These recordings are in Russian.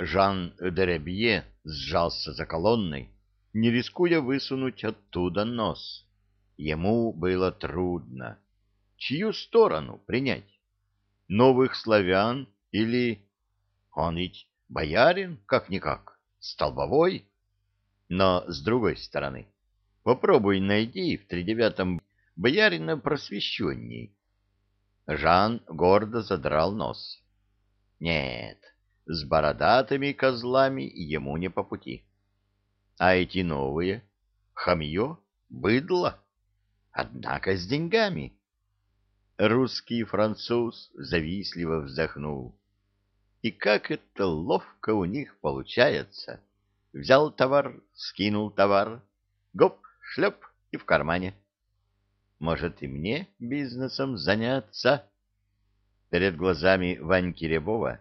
Жан Деребье сжался за колонной, не рискуя высунуть оттуда нос. Ему было трудно. Чью сторону принять? Новых славян или... Он ведь боярин, как-никак, столбовой. Но, с другой стороны, попробуй найди в тридевятом боярина просвещенней. Жан гордо задрал нос. Нет, с бородатыми козлами ему не по пути. А эти новые — хамье, быдло, однако с деньгами. Русский француз завистливо вздохнул. И как это ловко у них получается. Взял товар, скинул товар, гоп, шлеп и в кармане. Может, и мне бизнесом заняться? Перед глазами Ваньки Рябова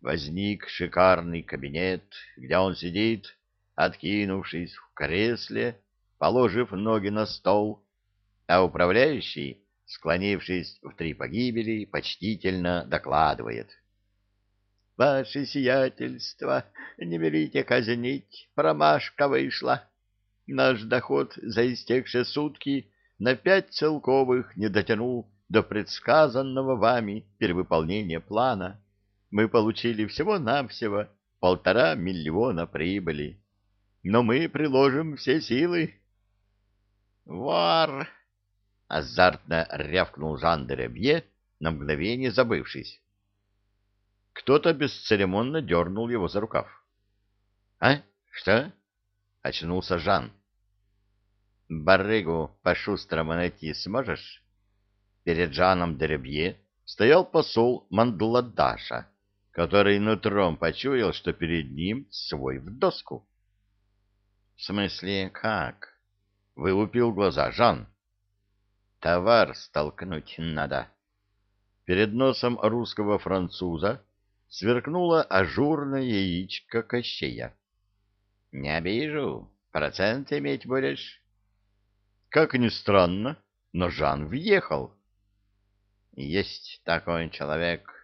возник шикарный кабинет, где он сидит, откинувшись в кресле, положив ноги на стол, а управляющий, склонившись в три погибели, почтительно докладывает — Ваше сиятельство, не велите казнить, промашка вышла. Наш доход за истекшие сутки на пять целковых не дотянул до предсказанного вами перевыполнения плана. Мы получили всего-навсего полтора миллиона прибыли. Но мы приложим все силы. «Вор!» — азартно рявкнул Жан де Ребье, на мгновение забывшись. Кто-то бесцеремонно дернул его за рукав. — А? Что? — очнулся Жан. — Барыгу по-шустрому найти сможешь? Перед Жаном Деребье стоял посол Мандладаша, который нутром почуял, что перед ним свой в доску. — В смысле, как? — вылупил глаза Жан. — Товар столкнуть надо. Перед носом русского француза сверкнуло ажурное яичко Кощея. — Не обижу. Процент иметь будешь? Как ни странно, но Жан въехал. — Есть такой человек, —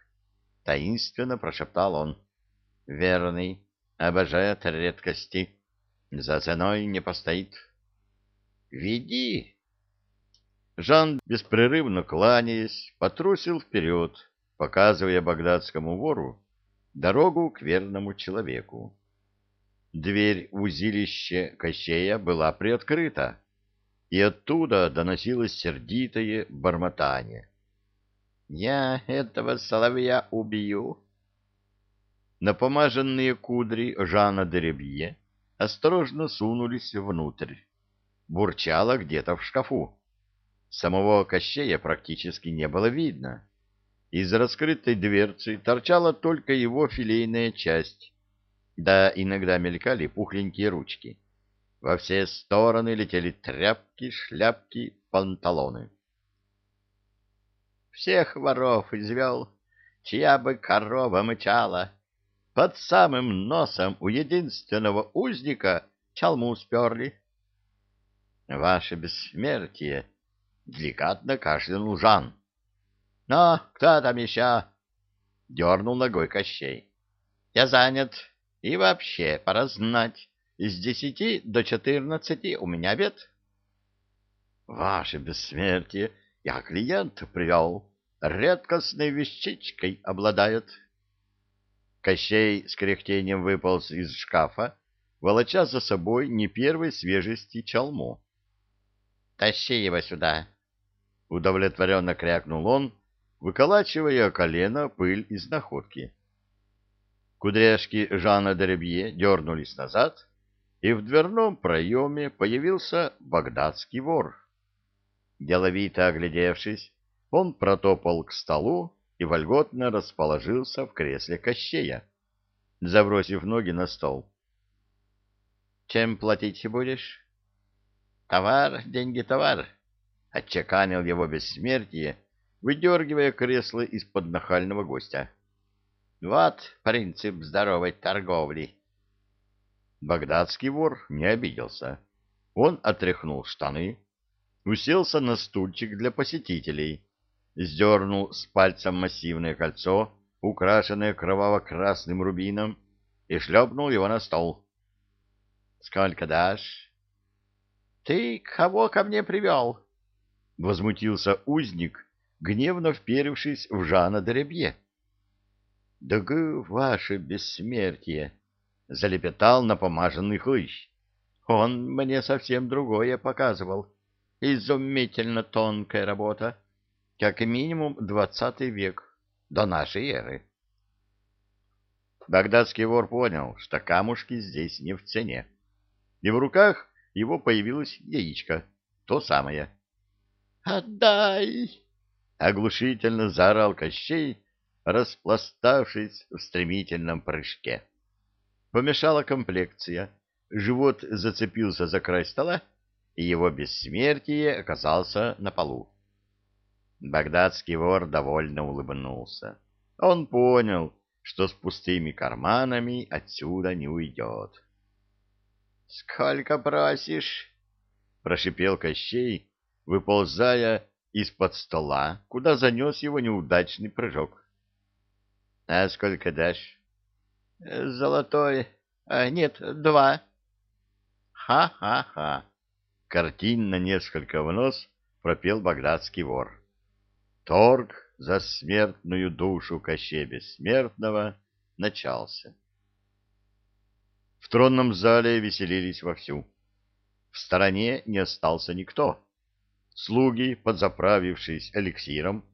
таинственно прошептал он. — Верный, обожает редкости, за ценой не постоит. — Веди! Жан, беспрерывно кланяясь, потрусил вперед, показывая багдадскому вору дорогу к верному человеку. Дверь в узилище Кощея была приоткрыта, и оттуда доносилось сердитое бормотание. «Я этого соловья убью!» Напомаженные кудри Жана Деребье осторожно сунулись внутрь. Бурчало где-то в шкафу. Самого Кощея практически не было видно. Из раскрытой дверцы торчала только его филейная часть, да иногда мелькали пухленькие ручки. Во все стороны летели тряпки, шляпки, панталоны. Всех воров извел, чья бы корова мычала. Под самым носом у единственного узника чалму сперли. Ваше бессмертие! — деликатно кашлянул Жан. — Ну, кто там еще? — дернул ногой Кощей. — Я занят. И вообще, пора знать, с десяти до четырнадцати у меня обед. — Ваше бессмертие, я клиента привел. Редкостной вещичкой обладает. Кощей с кряхтением выполз из шкафа, волоча за собой не первой свежести чалму. — Тащи его сюда! — удовлетворенно крякнул он, выколачивая колено пыль из находки. Кудряшки Жана Деребье дернулись назад, и в дверном проеме появился багдадский вор. Деловито оглядевшись, он протопал к столу и вольготно расположился в кресле Кощея, забросив ноги на стол. — Чем платить будешь? — Товар, деньги, товар, — отчеканил его бессмертие, выдергивая кресло из-под нахального гостя. Вот принцип здоровой торговли. Багдадский вор не обиделся. Он отряхнул штаны, уселся на стульчик для посетителей, сдернул с пальца массивное кольцо, украшенное кроваво-красным рубином, и шлепнул его на стол. — Сколько дашь? — Ты кого ко мне привел? — возмутился узник, гневно вперевшись в Жана Деребье. — Да ваше бессмертие! — залепетал напомаженный хлыщ. — Он мне совсем другое показывал. Изумительно тонкая работа. Как минимум двадцатый век, до нашей эры. Багдадский вор понял, что камушки здесь не в цене. И в руках его появилось яичко, то самое. «Отдай!» — оглушительно заорал Кощей, распластавшись в стремительном прыжке. Помешала комплекция, живот зацепился за край стола, и его бессмертие оказался на полу. Багдадский вор довольно улыбнулся. Он понял, что с пустыми карманами отсюда не уйдет. — Сколько просишь? — прошипел Кощей, выползая из-под стола, куда занес его неудачный прыжок. — А сколько дашь? — Золотой. А, нет, два. Ха-ха-ха. Картинно несколько в нос пропел багдадский вор. Торг за смертную душу Кощея Бессмертного начался. В тронном зале веселились вовсю. В стороне не остался никто. Слуги, подзаправившись эликсиром,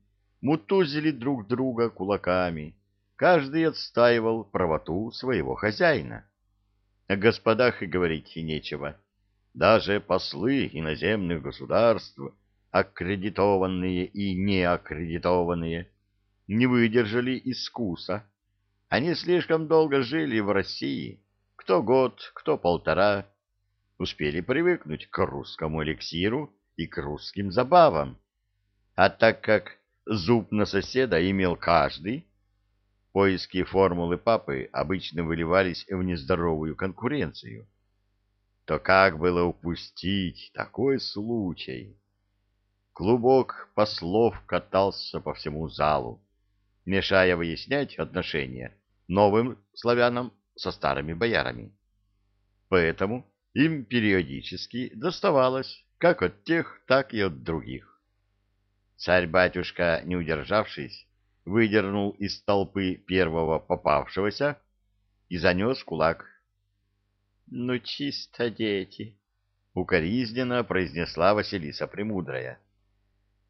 мутузили друг друга кулаками. Каждый отстаивал правоту своего хозяина. О господах и говорить нечего. Даже послы иноземных государств аккредитованные и неаккредитованные, не выдержали искуса. Они слишком долго жили в России, кто год, кто полтора, успели привыкнуть к русскому эликсиру и к русским забавам. А так как зуб на соседа имел каждый, поиски формулы папы обычно выливались в нездоровую конкуренцию. То как было упустить такой случай? Клубок послов катался по всему залу, мешая выяснять отношения новым славянам со старыми боярами. Поэтому им периодически доставалось как от тех, так и от других. Царь-батюшка, не удержавшись, выдернул из толпы первого попавшегося и занес кулак. — Ну, чисто дети! — укоризненно произнесла Василиса Премудрая.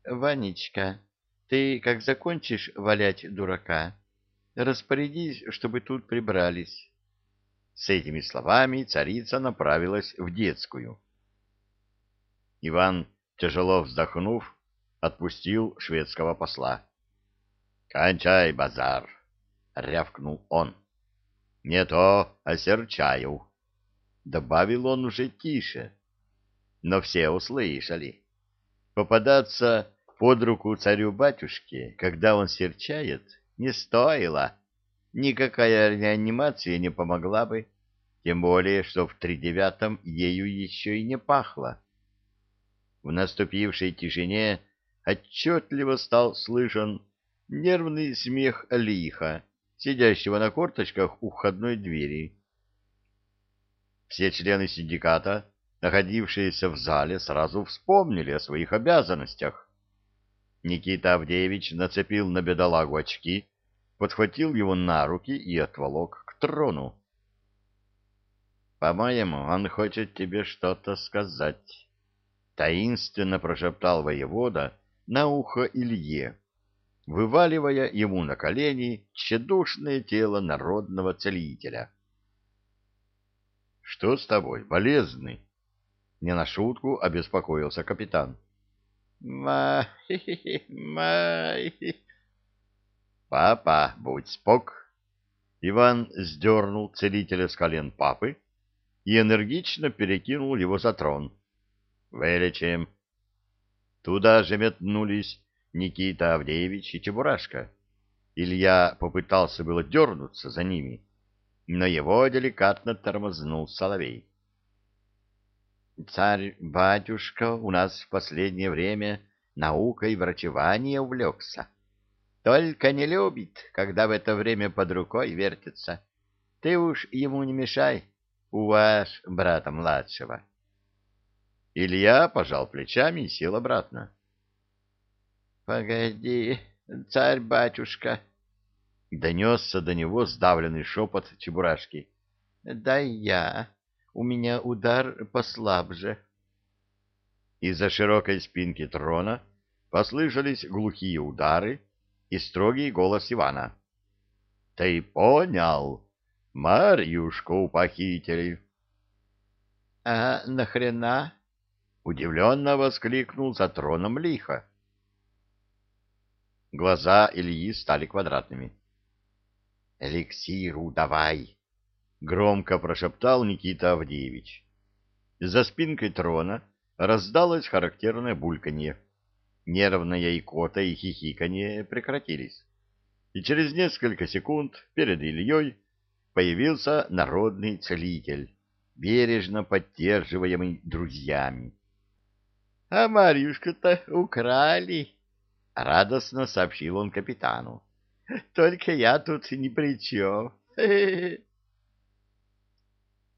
Ванечка, ты, как закончишь валять дурака, распорядись, чтобы тут прибрались. С этими словами царица направилась в детскую. Иван, тяжело вздохнув, отпустил шведского посла. «Кончай базар!» — рявкнул он. «Не то осерчаю!» — добавил он уже тише. Но все услышали. Попадаться под руку царю-батюшке, когда он серчает, не стоило. Никакая реанимация не помогла бы, тем более, что в тридевятом ею еще и не пахло. В наступившей тишине отчетливо стал слышен нервный смех лиха, сидящего на корточках у входной двери. Все члены синдиката, находившиеся в зале, сразу вспомнили о своих обязанностях. Никита Авдеевич нацепил на бедолагу очки, подхватил его на руки и отволок к трону. «По-моему, он хочет тебе что-то сказать», — таинственно прошептал воевода на ухо Илье, вываливая ему на колени тщедушное тело народного целителя. «Что с тобой, болезный?» Не на шутку обеспокоился капитан. Май, май. Папа, будь спок. Иван сдернул целителя с колен папы и энергично перекинул его за трон. Вылечим. Туда же метнулись Никита Авдеевич и Чебурашка. Илья попытался было дернуться за ними, но его деликатно тормознул Соловей. Царь-батюшка у нас в последнее время наукой врачевания увлекся. Только не любит, когда в это время под рукой вертится. Ты уж ему не мешай, уваж брата младшего. Илья пожал плечами и сел обратно. — Погоди, царь-батюшка! — донесся до него сдавленный шепот Чебурашки. — Дай я, у меня удар послабже. Из-за широкой спинки трона послышались глухие удары и строгий голос Ивана. — Ты понял? Марьюшку похитили. — А нахрена? — удивленно воскликнул за троном лихо. Глаза Ильи стали квадратными. — Эликсиру давай! — громко прошептал Никита Авдеевич. За спинкой трона раздалось характерное бульканье. Нервная икота и хихиканье прекратились. И через несколько секунд перед Ильей появился народный целитель, бережно поддерживаемый друзьями. — А Марьюшку-то украли! — радостно сообщил он капитану. — Только я тут ни при чем.